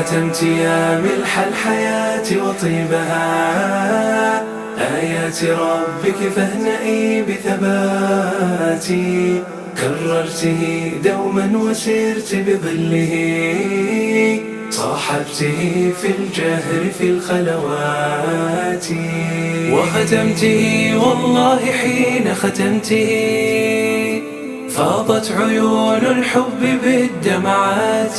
ختمت يا ملح الحياة وطيبها. آيات ربك فاهنئي بثباتي. كررته دوما وسرت بظله. صاحبته في الجهر في الخلوات. وختمته والله حين ختمته. فاضت عيون الحب بالدمعات.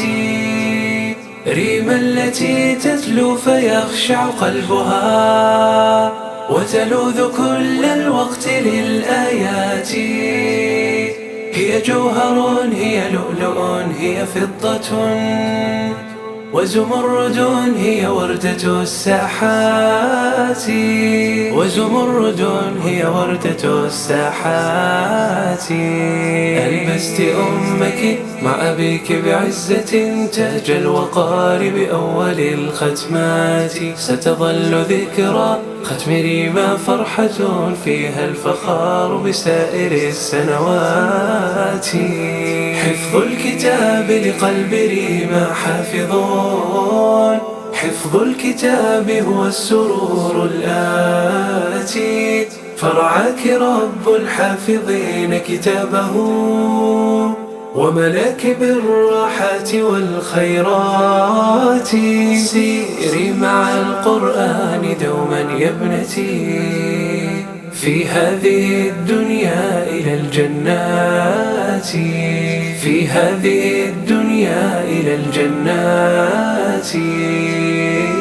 ريما التي تتلو فيخشع قلبها وتلوذ كل الوقت للآيات. هي جوهر هي لؤلؤ هي فضة وزمرد هي وردة الساحات. وزمرد هي وردة الساحات. ألبست أمك مع أبيك بعزة تاج الوقار بأول الختمات. ستظل ذكرى ختم ريما فرحة فيها الفخار بسائر السنوات. حفظ الكتاب لقلب ريما حافظون. حفظ الكتاب هو السرور الآتي. فرعاك رب الحافظين كتابه. وملاك بالراحات والخيرات. سيري مع القرآن دوما يا ابنتي. في هذه الدنيا إلى الجنات. في هذه الدنيا إلى الجنات. tears.